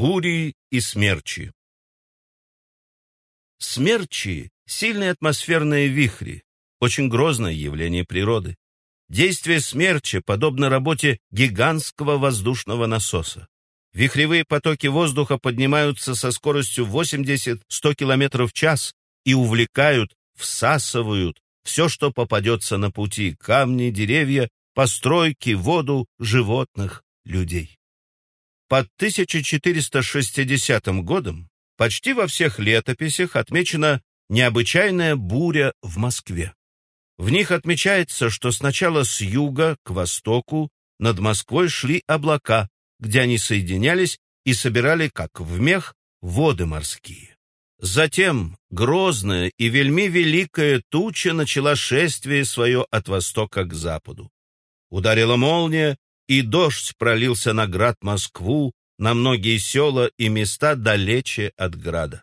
Бури и смерчи Смерчи — сильные атмосферные вихри, очень грозное явление природы. Действие смерча подобно работе гигантского воздушного насоса. Вихревые потоки воздуха поднимаются со скоростью 80-100 км в час и увлекают, всасывают все, что попадется на пути, камни, деревья, постройки, воду, животных, людей. Под 1460 годом почти во всех летописях отмечена необычайная буря в Москве. В них отмечается, что сначала с юга к востоку над Москвой шли облака, где они соединялись и собирали, как в мех, воды морские. Затем грозная и вельми великая туча начала шествие свое от востока к западу. Ударила молния, и дождь пролился на град Москву, на многие села и места далече от града.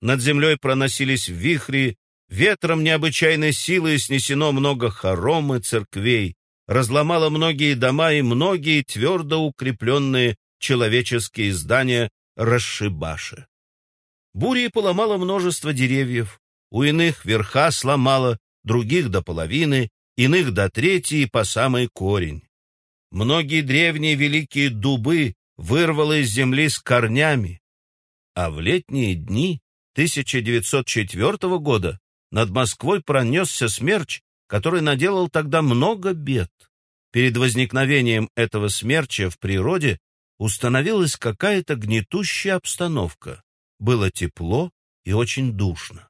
Над землей проносились вихри, ветром необычайной силы снесено много хором и церквей, разломало многие дома и многие твердо укрепленные человеческие здания расшибаши. Бурей поломало множество деревьев, у иных верха сломало, других до половины, иных до трети и по самый корень. Многие древние великие дубы вырвало из земли с корнями, а в летние дни 1904 года над Москвой пронесся смерч, который наделал тогда много бед. Перед возникновением этого смерча в природе установилась какая-то гнетущая обстановка. Было тепло и очень душно.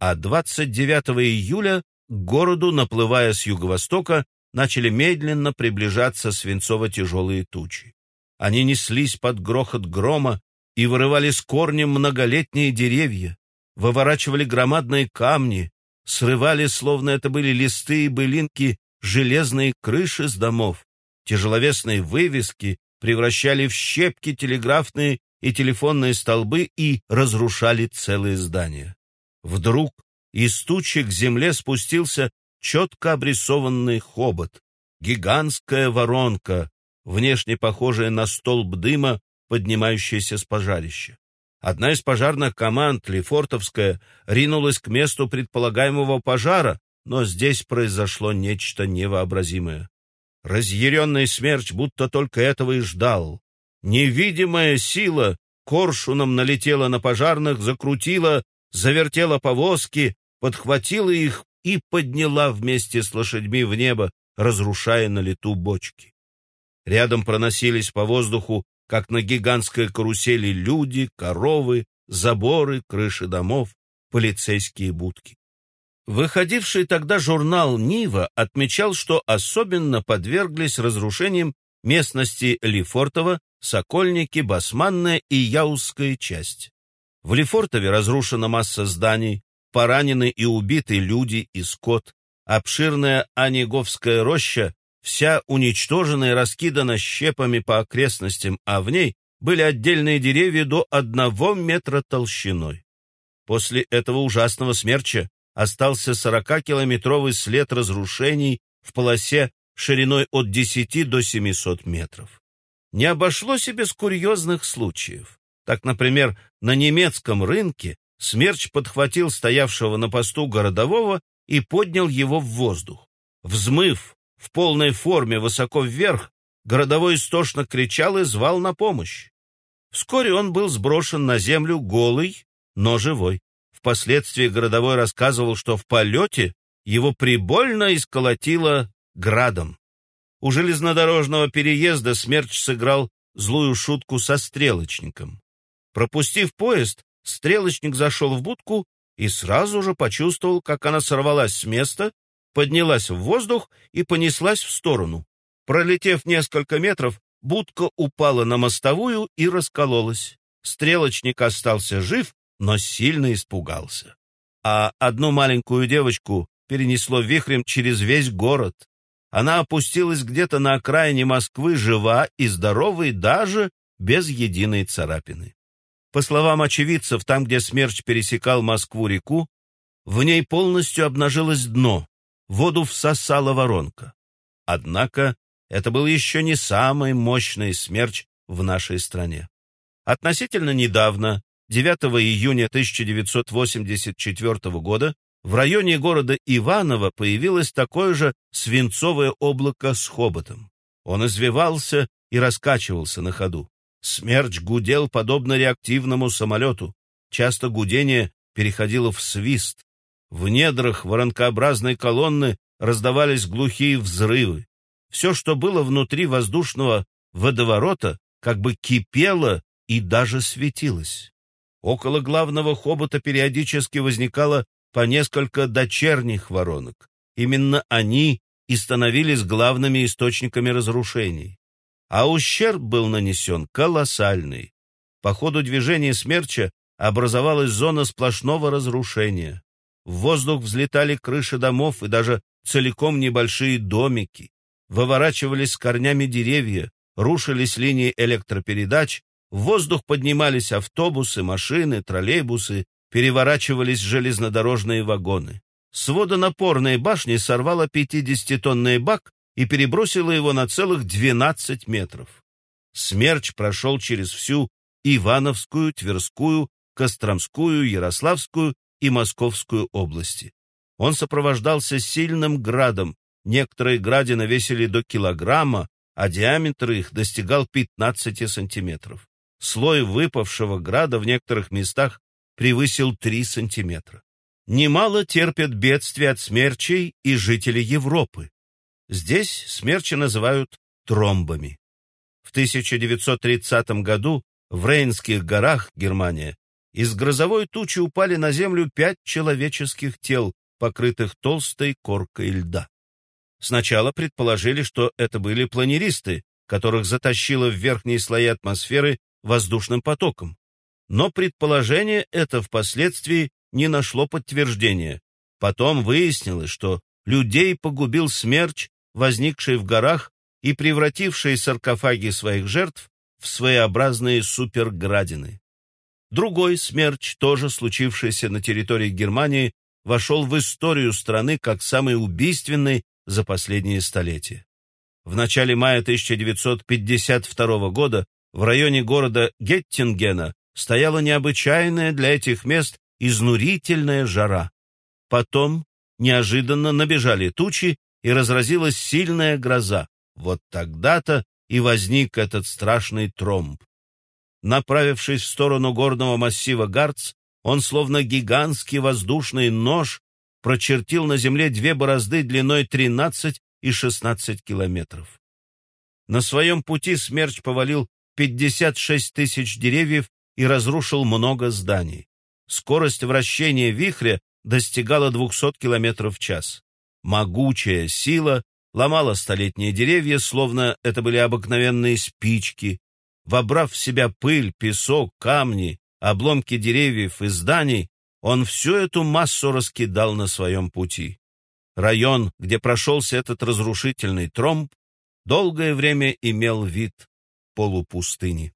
А 29 июля к городу, наплывая с юго-востока, начали медленно приближаться свинцово-тяжелые тучи. Они неслись под грохот грома и вырывали с корнем многолетние деревья, выворачивали громадные камни, срывали, словно это были листы и былинки, железные крыши с домов, тяжеловесные вывески превращали в щепки телеграфные и телефонные столбы и разрушали целые здания. Вдруг из тучи к земле спустился четко обрисованный хобот, гигантская воронка, внешне похожая на столб дыма, поднимающийся с пожарища. Одна из пожарных команд, Лефортовская, ринулась к месту предполагаемого пожара, но здесь произошло нечто невообразимое. Разъяренный смерч будто только этого и ждал. Невидимая сила коршуном налетела на пожарных, закрутила, завертела повозки, подхватила их и подняла вместе с лошадьми в небо, разрушая на лету бочки. Рядом проносились по воздуху, как на гигантской карусели, люди, коровы, заборы, крыши домов, полицейские будки. Выходивший тогда журнал «Нива» отмечал, что особенно подверглись разрушениям местности Лефортово, Сокольники, Басманная и Яузская часть. В Лефортове разрушена масса зданий, поранены и убиты люди и скот. Обширная Анеговская роща вся уничтожена и раскидана щепами по окрестностям, а в ней были отдельные деревья до одного метра толщиной. После этого ужасного смерча остался 40-километровый след разрушений в полосе шириной от 10 до 700 метров. Не обошлось и без курьезных случаев. Так, например, на немецком рынке смерч подхватил стоявшего на посту городового и поднял его в воздух. Взмыв в полной форме высоко вверх, городовой истошно кричал и звал на помощь. Вскоре он был сброшен на землю голый, но живой. Впоследствии городовой рассказывал, что в полете его прибольно исколотило градом. У железнодорожного переезда Смерч сыграл злую шутку со стрелочником. Пропустив поезд, стрелочник зашел в будку и сразу же почувствовал, как она сорвалась с места поднялась в воздух и понеслась в сторону. Пролетев несколько метров, будка упала на мостовую и раскололась. Стрелочник остался жив, но сильно испугался. А одну маленькую девочку перенесло вихрем через весь город. Она опустилась где-то на окраине Москвы, жива и здорова, и даже без единой царапины. По словам очевидцев, там, где смерч пересекал Москву-реку, в ней полностью обнажилось дно, воду всосала воронка. Однако это был еще не самый мощный смерч в нашей стране. Относительно недавно, 9 июня 1984 года, в районе города Иваново появилось такое же свинцовое облако с хоботом. Он извивался и раскачивался на ходу. Смерч гудел подобно реактивному самолету. Часто гудение переходило в свист. В недрах воронкообразной колонны раздавались глухие взрывы. Все, что было внутри воздушного водоворота, как бы кипело и даже светилось. Около главного хобота периодически возникало по несколько дочерних воронок. Именно они и становились главными источниками разрушений. А ущерб был нанесен колоссальный. По ходу движения смерча образовалась зона сплошного разрушения. В воздух взлетали крыши домов и даже целиком небольшие домики. Выворачивались корнями деревья, рушились линии электропередач, в воздух поднимались автобусы, машины, троллейбусы, переворачивались железнодорожные вагоны. С водонапорной башни сорвало 50-тонный бак и перебросило его на целых 12 метров. Смерч прошел через всю Ивановскую, Тверскую, Костромскую, Ярославскую и Московскую области. Он сопровождался сильным градом, некоторые градины весили до килограмма, а диаметр их достигал 15 сантиметров. Слой выпавшего града в некоторых местах превысил 3 сантиметра. Немало терпят бедствия от смерчей и жители Европы. Здесь смерчи называют тромбами. В 1930 году в Рейнских горах, Германия, из грозовой тучи упали на землю пять человеческих тел, покрытых толстой коркой льда. Сначала предположили, что это были планеристы, которых затащило в верхние слои атмосферы воздушным потоком. Но предположение это впоследствии не нашло подтверждения. Потом выяснилось, что людей погубил смерч, возникший в горах и превративший саркофаги своих жертв в своеобразные суперградины. Другой смерч, тоже случившийся на территории Германии, вошел в историю страны как самый убийственный за последние столетия. В начале мая 1952 года в районе города Геттингена стояла необычайная для этих мест изнурительная жара. Потом неожиданно набежали тучи и разразилась сильная гроза. Вот тогда-то и возник этот страшный тромб. Направившись в сторону горного массива Гарц, он словно гигантский воздушный нож прочертил на земле две борозды длиной 13 и 16 километров. На своем пути смерч повалил 56 тысяч деревьев и разрушил много зданий. Скорость вращения вихря достигала 200 км в час. Могучая сила ломала столетние деревья, словно это были обыкновенные спички. Вобрав в себя пыль, песок, камни, обломки деревьев и зданий, он всю эту массу раскидал на своем пути. Район, где прошелся этот разрушительный тромб, долгое время имел вид полупустыни.